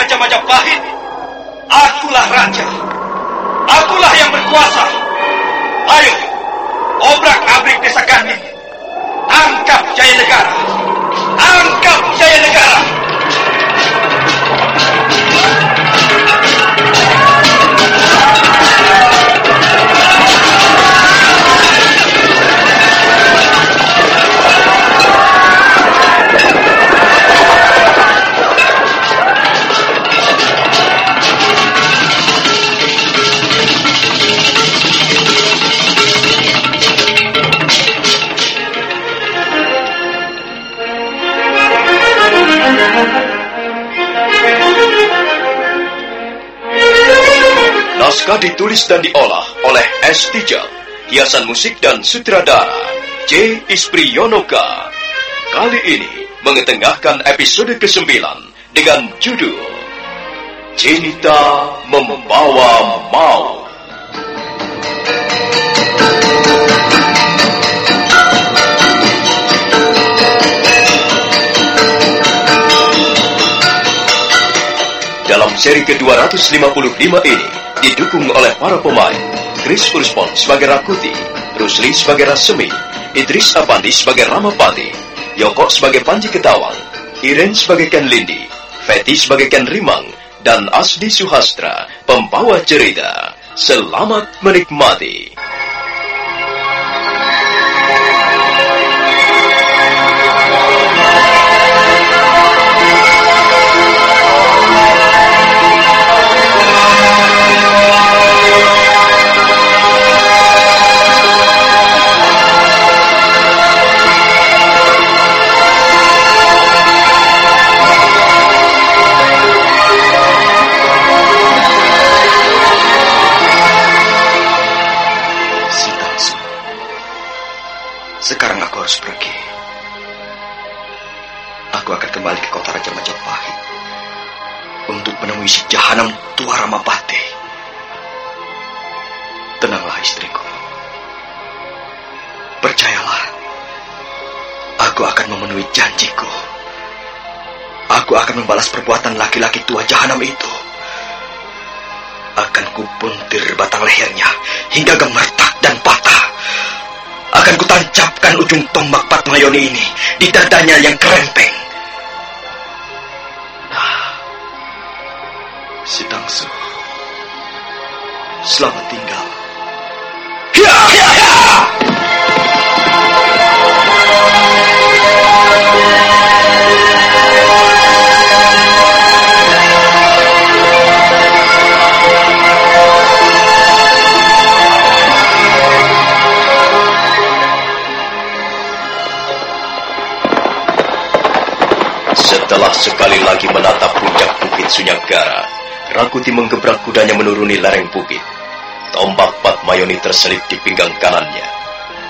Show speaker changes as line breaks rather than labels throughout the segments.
Raja Majapahit. Akulah Raja. Akulah yang berkuasa. Ayo, obrak-abrik desa Gandhi. Angkap Jaya Negara. Angkap Jaya
ditulis dan diolah oleh S. Tijal, hiasan musik dan sutradara J. Ispriyonoka. Kali ini mengetengahkan episode ke-9 dengan judul Cinta Membawa Maut. Dalam seri ke-255 ini didukung oleh para pemain Chris Urspon sebagai Rakuti, Rusli sebagai Rasemi, Idris Apandi sebagai Ramapati, Yoko sebagai Panji Ketawang, Iren sebagai Ken Lindi, Feti sebagai Ken Rimang, dan Asdi Suhastra, pembawa cerita. Selamat menikmati.
Akan kupuntir batang lehernya hingga gemertak dan patah. Akan kutancapkan ujung tombak Patmayoni ini di dadanya yang kerempeng. Nah, si Tangsu, selamat tinggal.
Sekali lagi menatap puncak bukit Sunyagara, Rakuti menggebrak kudanya menuruni lereng bukit. Tombak Patmayoni terselip di pinggang kanannya.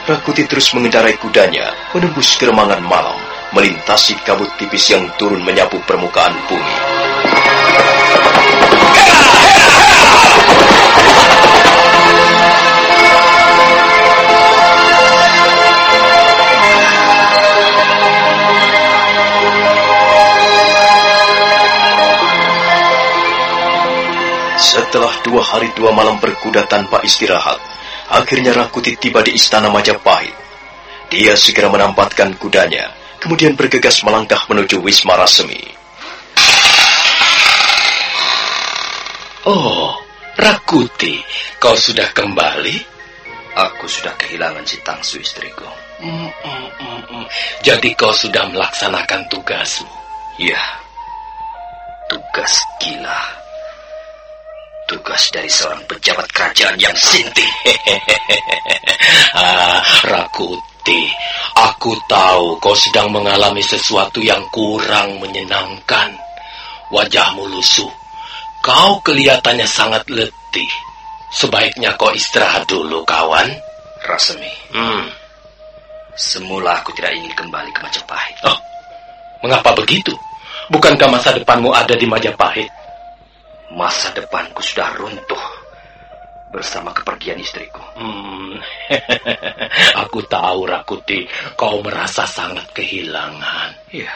Rakuti terus mengendarai kudanya menembus keremangan malam, melintasi kabut tipis yang turun menyapu permukaan bumi. Setelah dua hari dua malam berkuda tanpa istirahat, akhirnya Rakuti tiba di istana Majapahit. Dia segera menampatkan kudanya, kemudian bergegas melangkah menuju Wisma Rasemi.
Oh, Rakuti, kau sudah kembali?
Aku sudah kehilangan si Tangsu istriku.
Mm, mm, mm, mm. Jadi kau sudah melaksanakan tugasmu?
Ya, tugas gila tugas dari seorang pejabat kerajaan yang sinting.
ah, Rakuti, aku tahu kau sedang mengalami sesuatu yang kurang menyenangkan. Wajahmu lusuh. Kau kelihatannya sangat letih. Sebaiknya kau istirahat dulu, kawan.
Rasemi.
Hmm.
Semula aku tidak ingin kembali ke Majapahit.
Oh, mengapa begitu? Bukankah masa depanmu ada di Majapahit?
Masa depanku sudah runtuh bersama kepergian istriku.
Hmm, aku tahu Rakuti, kau merasa sangat kehilangan.
Iya.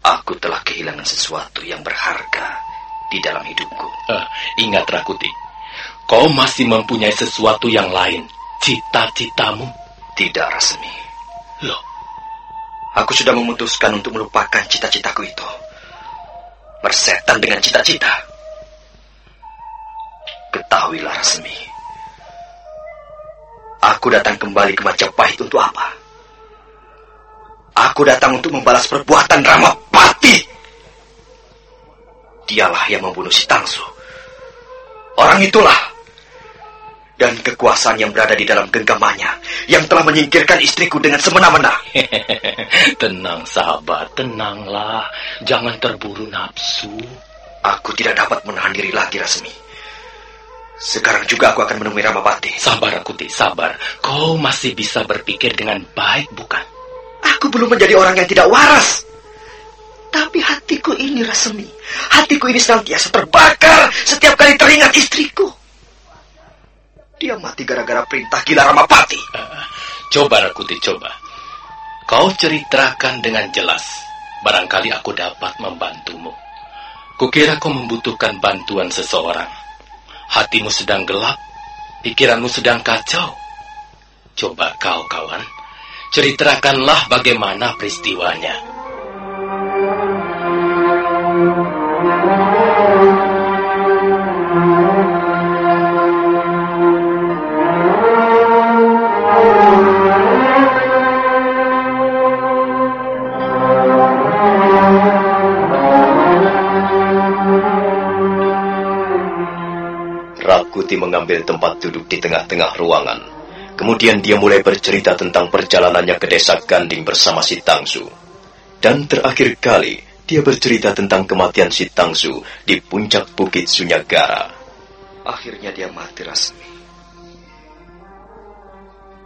Aku telah kehilangan sesuatu yang berharga di dalam hidupku.
Uh, ingat Rakuti, kau masih mempunyai sesuatu yang lain. Cita-citamu?
Tidak, Rasmi.
Loh?
Aku sudah memutuskan untuk melupakan cita-citaku itu bersetan dengan cita-cita. Ketahuilah resmi. Aku datang kembali ke Majapahit untuk apa? Aku datang untuk membalas perbuatan Ramapati. Dialah yang membunuh si Tangsu. Orang itulah dan kekuasaan yang berada di dalam genggamannya yang telah menyingkirkan istriku dengan semena-mena.
tenang, sahabat, tenanglah. Jangan terburu nafsu.
Aku tidak dapat menahan diri lagi, Rasmi. Sekarang juga aku akan menemui Ramapati.
Sabar, Akuti, sabar. Kau masih bisa berpikir dengan baik, bukan?
Aku belum menjadi orang yang tidak waras. Tapi hatiku ini, Rasmi. Hatiku ini senantiasa terbakar setiap kali teringat istriku. Dia mati gara-gara perintah gila Ramapati. Uh,
coba Rakuti, coba. Kau ceritakan dengan jelas. Barangkali aku dapat membantumu. Kukira kau membutuhkan bantuan seseorang. Hatimu sedang gelap, pikiranmu sedang kacau. Coba kau, kawan, ceritakanlah bagaimana peristiwanya.
Kuti mengambil tempat duduk di tengah-tengah ruangan. Kemudian dia mulai bercerita tentang perjalanannya ke desa Ganding bersama si Tangsu. Dan terakhir kali, dia bercerita tentang kematian si Tangsu di puncak Bukit Sunyagara.
Akhirnya dia mati rasmi.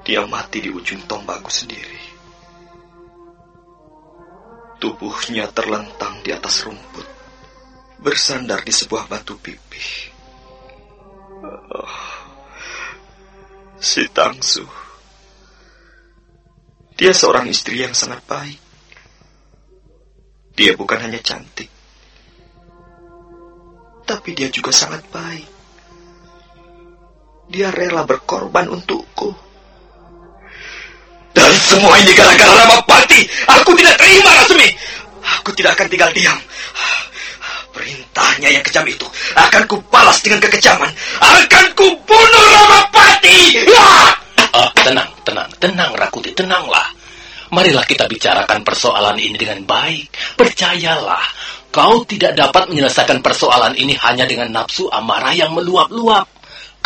Dia mati di ujung tombakku sendiri. Tubuhnya terlentang di atas rumput, bersandar di sebuah batu pipih. Si Tangsu. Dia seorang istri yang sangat baik. Dia bukan hanya cantik, tapi dia juga sangat baik. Dia rela berkorban untukku. Dan semua ini gara-gara Ramapati. Aku tidak terima, Rasmi. Aku tidak akan tinggal diam. Perintahnya yang kejam itu akan kubalas dengan kekejaman. Akan kubunuh Ramapati. Ya!
Uh, tenang, tenang, tenang Rakuti, tenanglah. Marilah kita bicarakan persoalan ini dengan baik. Percayalah, kau tidak dapat menyelesaikan persoalan ini hanya dengan nafsu amarah yang meluap-luap.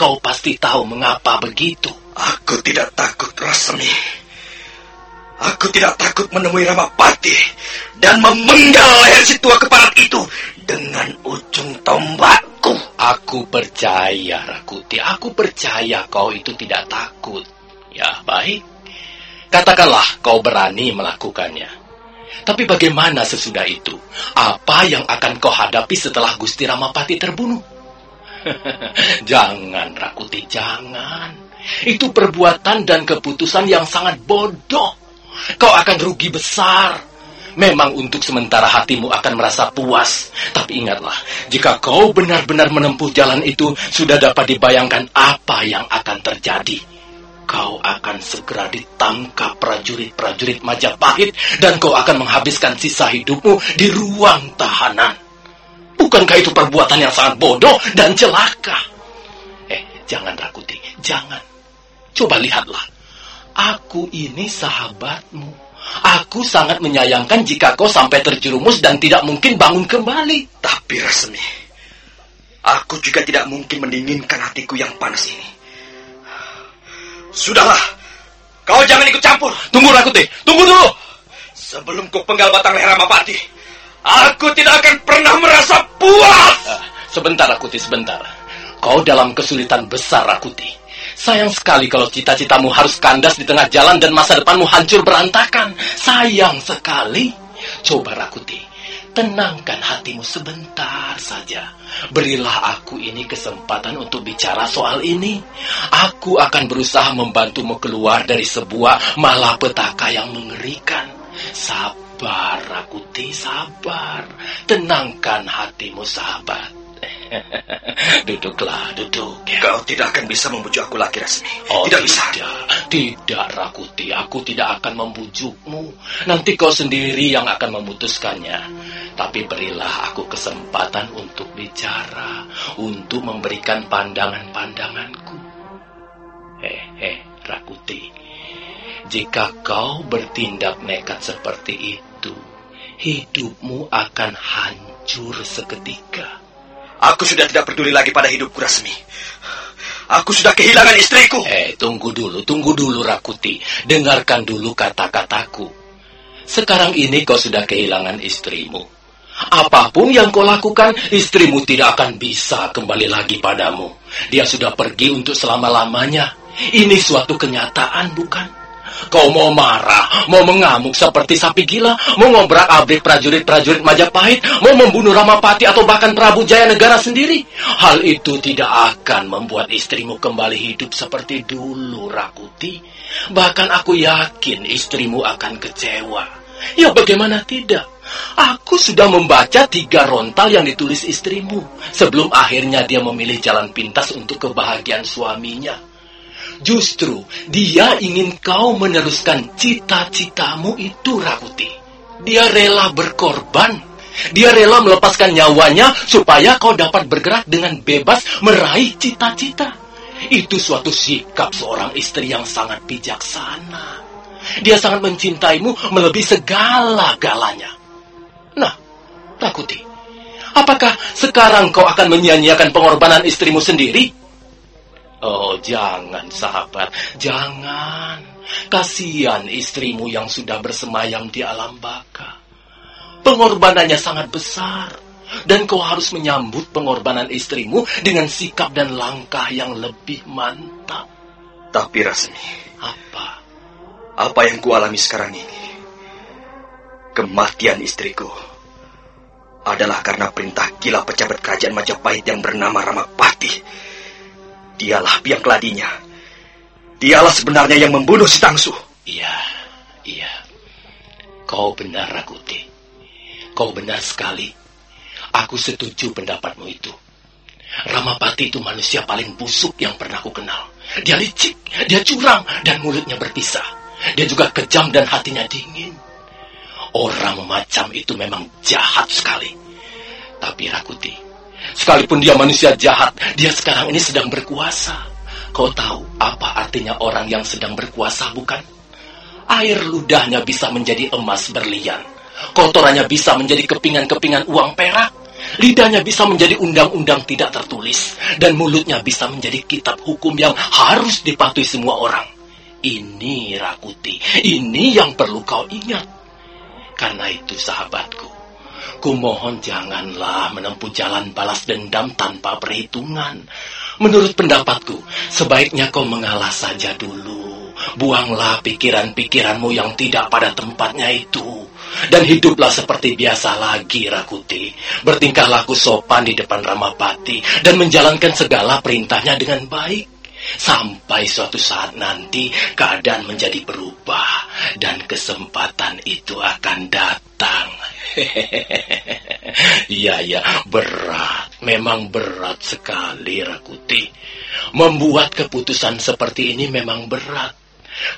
Kau pasti tahu mengapa begitu.
Aku tidak takut, Rasmi. Aku tidak takut menemui Ramapati dan memenggal leher si tua keparat itu dengan ujung tombakku.
Aku percaya, Rakuti. Aku percaya kau itu tidak takut. Ya, baik. Katakanlah kau berani melakukannya. Tapi bagaimana sesudah itu? Apa yang akan kau hadapi setelah Gusti Ramapati terbunuh? jangan, Rakuti, jangan. Itu perbuatan dan keputusan yang sangat bodoh. Kau akan rugi besar. Memang untuk sementara hatimu akan merasa puas. Tapi ingatlah, jika kau benar-benar menempuh jalan itu, sudah dapat dibayangkan apa yang akan terjadi. Kau akan segera ditangkap prajurit-prajurit Majapahit dan kau akan menghabiskan sisa hidupmu di ruang tahanan. Bukankah itu perbuatan yang sangat bodoh dan celaka? Eh, jangan Rakuti, jangan. Coba lihatlah. Aku ini sahabatmu. Aku sangat menyayangkan jika kau sampai terjerumus dan tidak mungkin bangun kembali.
Tapi Resmi, aku juga tidak mungkin mendinginkan hatiku yang panas ini. Sudahlah, kau jangan ikut campur.
Tunggu Rakuti, tunggu dulu.
Sebelum kau penggal batang leher Ramapati, aku tidak akan pernah merasa puas.
Uh, sebentar Rakuti, sebentar. Kau dalam kesulitan besar Rakuti. Sayang sekali kalau cita-citamu harus kandas di tengah jalan dan masa depanmu hancur berantakan. Sayang sekali. Coba Rakuti, tenangkan hatimu sebentar saja. Berilah aku ini kesempatan untuk bicara soal ini. Aku akan berusaha membantumu keluar dari sebuah malapetaka yang mengerikan. Sabar, Rakuti, sabar. Tenangkan hatimu, sahabat. Duduklah, duduk.
Ya. Kau tidak akan bisa membujuk aku lagi, Resmi.
Oh,
tidak,
tidak
bisa.
Tidak, Rakuti. Aku tidak akan membujukmu. Nanti kau sendiri yang akan memutuskannya. Tapi berilah aku kesempatan untuk bicara, untuk memberikan pandangan-pandanganku. Eh, eh, Rakuti. Jika kau bertindak nekat seperti itu, hidupmu akan hancur seketika.
Aku sudah tidak peduli lagi pada hidupku Rasmi. Aku sudah kehilangan istriku.
Eh, tunggu dulu, tunggu dulu Rakuti. Dengarkan dulu kata-kataku. Sekarang ini kau sudah kehilangan istrimu. Apa pun yang kau lakukan, istrimu tidak akan bisa kembali lagi padamu. Dia sudah pergi untuk selama-lamanya. Ini suatu kenyataan, bukan? Kau mau marah, mau mengamuk seperti sapi gila, mau ngobrak abrik prajurit-prajurit Majapahit, mau membunuh Ramapati atau bahkan Prabu Jaya Negara sendiri. Hal itu tidak akan membuat istrimu kembali hidup seperti dulu, Rakuti. Bahkan aku yakin istrimu akan kecewa. Ya bagaimana tidak? Aku sudah membaca tiga rontal yang ditulis istrimu sebelum akhirnya dia memilih jalan pintas untuk kebahagiaan suaminya. Justru dia ingin kau meneruskan cita-citamu itu, Rakuti. Dia rela berkorban. Dia rela melepaskan nyawanya supaya kau dapat bergerak dengan bebas meraih cita-cita. Itu suatu sikap seorang istri yang sangat bijaksana. Dia sangat mencintaimu melebihi segala-galanya. Nah, Rakuti, apakah sekarang kau akan menyia-nyiakan pengorbanan istrimu sendiri? Oh, jangan sahabat, jangan. Kasihan istrimu yang sudah bersemayam di alam baka. Pengorbanannya sangat besar. Dan kau harus menyambut pengorbanan istrimu dengan sikap dan langkah yang lebih mantap.
Tapi Rasmi,
apa?
Apa yang kualami sekarang ini? Kematian istriku adalah karena perintah gila pejabat kerajaan Majapahit yang bernama Ramapati Dialah biang keladinya. Dialah sebenarnya yang membunuh si Tangsu.
Iya, iya. Kau benar, Rakuti. Kau benar sekali. Aku setuju pendapatmu itu. Ramapati itu manusia paling busuk yang pernah aku kenal. Dia licik, dia curang, dan mulutnya berpisah. Dia juga kejam dan hatinya dingin. Orang macam itu memang jahat sekali. Tapi Rakuti, Sekalipun dia manusia jahat, dia sekarang ini sedang berkuasa. Kau tahu apa artinya orang yang sedang berkuasa, bukan? Air ludahnya bisa menjadi emas berlian. Kotorannya bisa menjadi kepingan-kepingan uang perak. Lidahnya bisa menjadi undang-undang tidak tertulis. Dan mulutnya bisa menjadi kitab hukum yang harus dipatuhi semua orang. Ini Rakuti, ini yang perlu kau ingat. Karena itu sahabatku, Kumohon janganlah menempuh jalan balas dendam tanpa perhitungan. Menurut pendapatku, sebaiknya kau mengalah saja dulu. buanglah pikiran-pikiranmu yang tidak pada tempatnya itu. Dan hiduplah seperti biasa lagi, Rakuti. Bertingkah laku sopan di depan Ramapati dan menjalankan segala perintahnya dengan baik. Sampai suatu saat nanti keadaan menjadi berubah dan kesempatan itu akan datang. Iya, ya, berat. Memang berat sekali, Rakuti. Membuat keputusan seperti ini memang berat.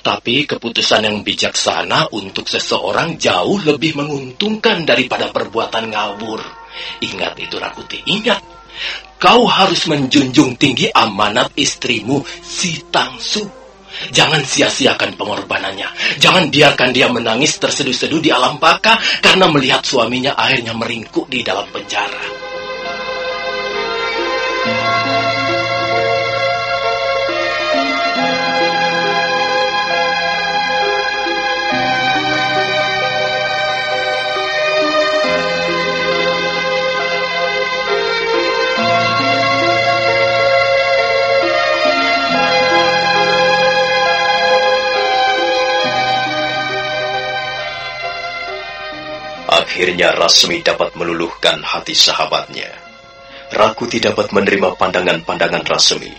Tapi keputusan yang bijaksana untuk seseorang jauh lebih menguntungkan daripada perbuatan ngawur. Ingat itu, Rakuti. Ingat. Kau harus menjunjung tinggi amanat istrimu, si Tangsu. Jangan sia-siakan pengorbanannya. Jangan biarkan dia menangis terseduh-seduh di alam baka karena melihat suaminya akhirnya meringkuk di dalam penjara.
Akhirnya Rasmi dapat meluluhkan hati sahabatnya. Rakuti dapat menerima pandangan-pandangan Rasmi.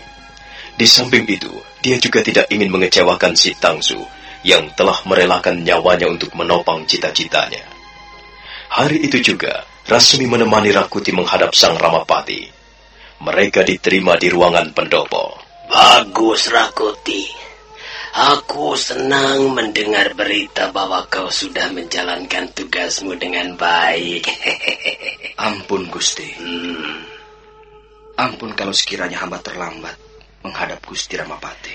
Di samping itu, dia juga tidak ingin mengecewakan si Tangsu yang telah merelakan nyawanya untuk menopang cita-citanya. Hari itu juga, Rasmi menemani Rakuti menghadap Sang Ramapati. Mereka diterima di ruangan pendopo.
Bagus, Rakuti. Aku senang mendengar berita bahwa kau sudah menjalankan tugasmu dengan baik.
Ampun, Gusti. Hmm. Ampun kalau sekiranya hamba terlambat menghadap Gusti Ramapati.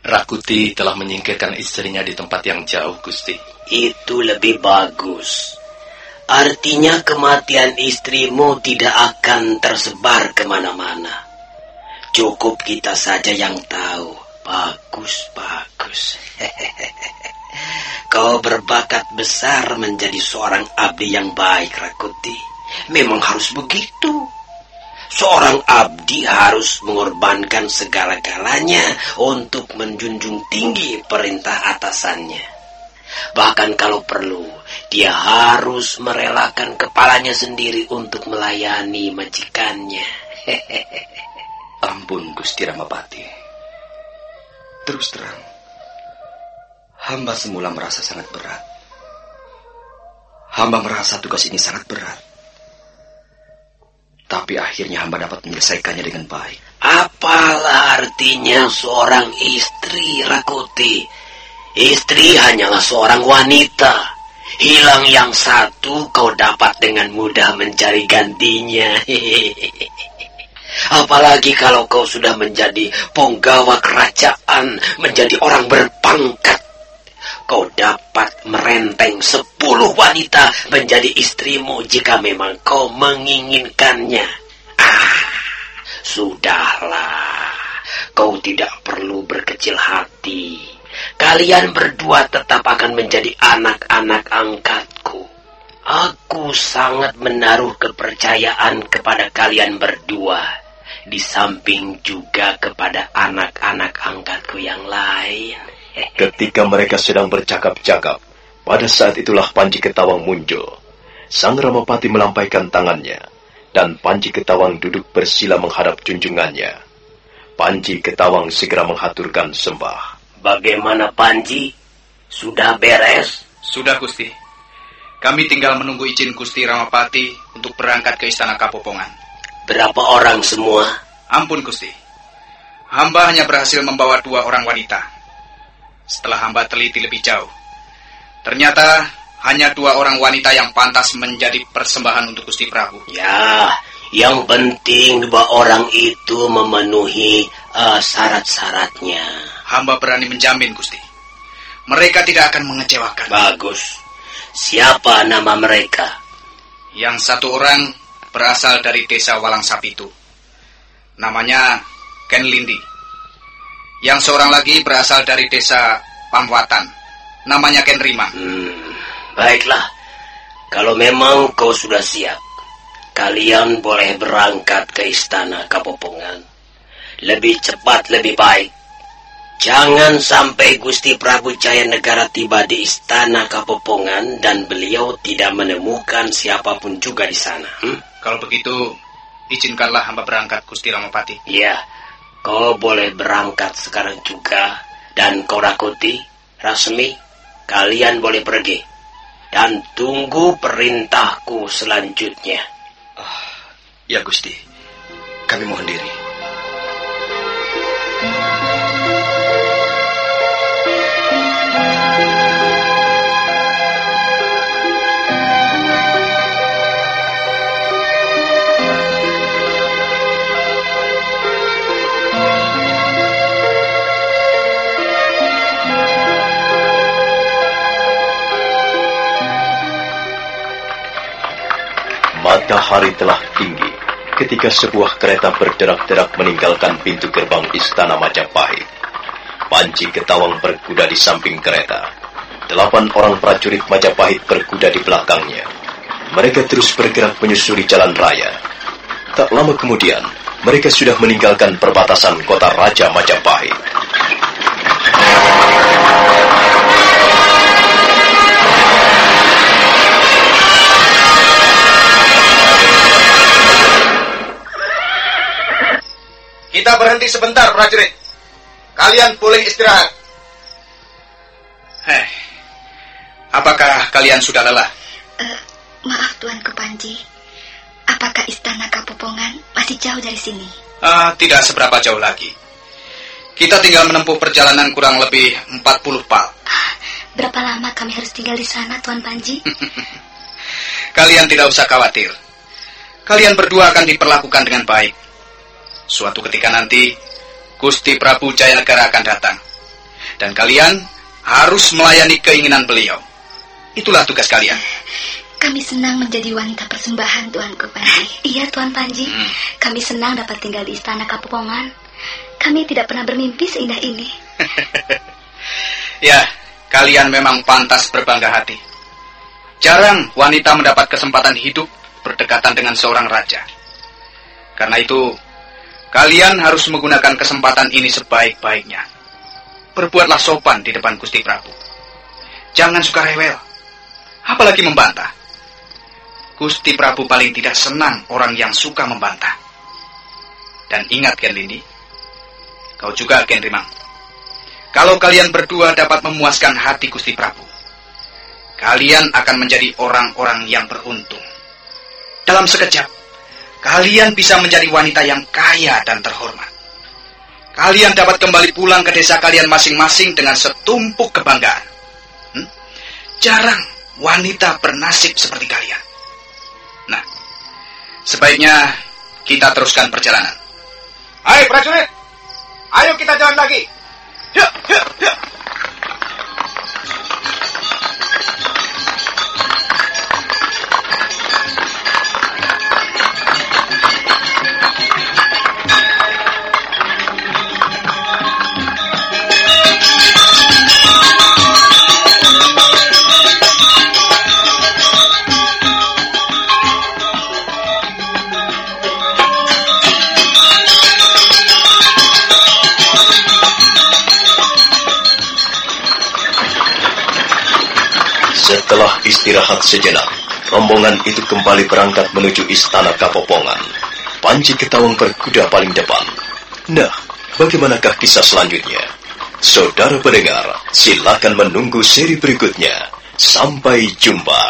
Rakuti telah menyingkirkan istrinya di tempat yang jauh, Gusti.
Itu lebih bagus. Artinya kematian istrimu tidak akan tersebar ke mana-mana. Cukup kita saja yang tahu Bagus, bagus. Kau berbakat besar menjadi seorang abdi yang baik, Rakuti. Memang harus begitu. Seorang abdi harus mengorbankan segala-galanya untuk menjunjung tinggi perintah atasannya. Bahkan kalau perlu, dia harus merelakan kepalanya sendiri untuk melayani majikannya.
Ampun, Gusti Ramapati. Terus terang, hamba semula merasa sangat berat. Hamba merasa tugas ini sangat berat. Tapi akhirnya hamba dapat menyelesaikannya dengan baik.
Apalah artinya seorang istri, Rakuti? Istri hanyalah seorang wanita. Hilang yang satu, kau dapat dengan mudah mencari gantinya. Apalagi kalau kau sudah menjadi penggawa kerajaan, menjadi orang berpangkat. Kau dapat merenteng sepuluh wanita menjadi istrimu jika memang kau menginginkannya. Ah, sudahlah. Kau tidak perlu berkecil hati. Kalian berdua tetap akan menjadi anak-anak angkatku. Aku sangat menaruh kepercayaan kepada kalian berdua di samping juga kepada anak-anak angkatku yang lain.
Ketika mereka sedang bercakap-cakap, pada saat itulah Panji Ketawang muncul. Sang Ramapati melampaikan tangannya, dan Panji Ketawang duduk bersila menghadap junjungannya. Panji Ketawang segera menghaturkan sembah.
Bagaimana Panji? Sudah beres?
Sudah Gusti. Kami tinggal menunggu izin Gusti Ramapati untuk berangkat ke Istana Kapopongan.
Berapa orang semua?
Ampun, Gusti. Hamba hanya berhasil membawa dua orang wanita. Setelah hamba teliti lebih jauh, ternyata hanya dua orang wanita yang pantas menjadi persembahan untuk Gusti Prabu.
Ya, yang penting dua orang itu memenuhi uh, syarat-syaratnya.
Hamba berani menjamin, Gusti. Mereka tidak akan mengecewakan.
Bagus. Siapa nama mereka?
Yang satu orang berasal dari desa Walang Sapitu. Namanya Ken Lindi. Yang seorang lagi berasal dari desa Pamwatan. Namanya Ken Rima.
Hmm, baiklah. Kalau memang kau sudah siap, kalian boleh berangkat ke istana Kapopongan. Lebih cepat, lebih baik. Jangan sampai Gusti Prabu Jaya Negara tiba di istana Kapopongan dan beliau tidak menemukan siapa pun juga di sana. Hmm?
Kalau begitu, izinkanlah hamba berangkat Gusti Ramapati.
Ya, kau boleh berangkat sekarang juga. Dan kau Rakuti, Rasmi, kalian boleh pergi. Dan tunggu perintahku selanjutnya.
Oh, ya Gusti, kami mohon diri.
Ketika sebuah kereta berderak-derak meninggalkan pintu gerbang istana Majapahit. Panji Ketawang berkuda di samping kereta. Delapan orang prajurit Majapahit berkuda di belakangnya. Mereka terus bergerak menyusuri jalan raya. Tak lama kemudian, mereka sudah meninggalkan perbatasan kota Raja Majapahit.
Kita berhenti sebentar, prajurit. Kalian boleh istirahat. Heh, apakah kalian sudah lelah?
Uh, maaf, Tuanku Panji. Apakah istana Kapopongan masih jauh dari sini?
Uh, tidak seberapa jauh lagi. Kita tinggal menempuh perjalanan kurang lebih 40 pal.
Berapa lama kami harus tinggal di sana, Tuan Panji?
Kalian tidak usah khawatir. Kalian berdua akan diperlakukan dengan baik. Suatu ketika nanti, Gusti Prabu Jayanegara akan datang. Dan kalian harus melayani keinginan beliau. Itulah tugas kalian.
Kami senang menjadi wanita persembahan, Tuanku Panji. Iya, Tuan Panji. Hmm. Kami senang dapat tinggal di istana Kapupongan. Kami tidak pernah bermimpi seindah ini.
ya, kalian memang pantas berbangga hati. Jarang wanita mendapat kesempatan hidup berdekatan dengan seorang raja. Karena itu, Kalian harus menggunakan kesempatan ini sebaik-baiknya. Berbuatlah sopan di depan Gusti Prabu. Jangan suka rewel, apalagi membantah. Gusti Prabu paling tidak senang orang yang suka membantah. Dan ingat Ken Lindi, kau juga Ken Rimang. Kalau kalian berdua dapat memuaskan hati Gusti Prabu, kalian akan menjadi orang-orang yang beruntung. Dalam sekejap, kalian bisa menjadi wanita yang kaya dan terhormat. Kalian dapat kembali pulang ke desa kalian masing-masing dengan setumpuk kebanggaan. Hmm? Jarang wanita bernasib seperti kalian. Nah, sebaiknya kita teruskan perjalanan. Hai prajurit, ayo kita jalan lagi. Yuk, yuk, yuk.
Istirahat sejenak, rombongan itu kembali berangkat menuju istana Kapopongan. Panji Ketawang berkuda paling depan. Nah, bagaimanakah kisah selanjutnya? Saudara pendengar, silakan menunggu seri berikutnya. Sampai jumpa.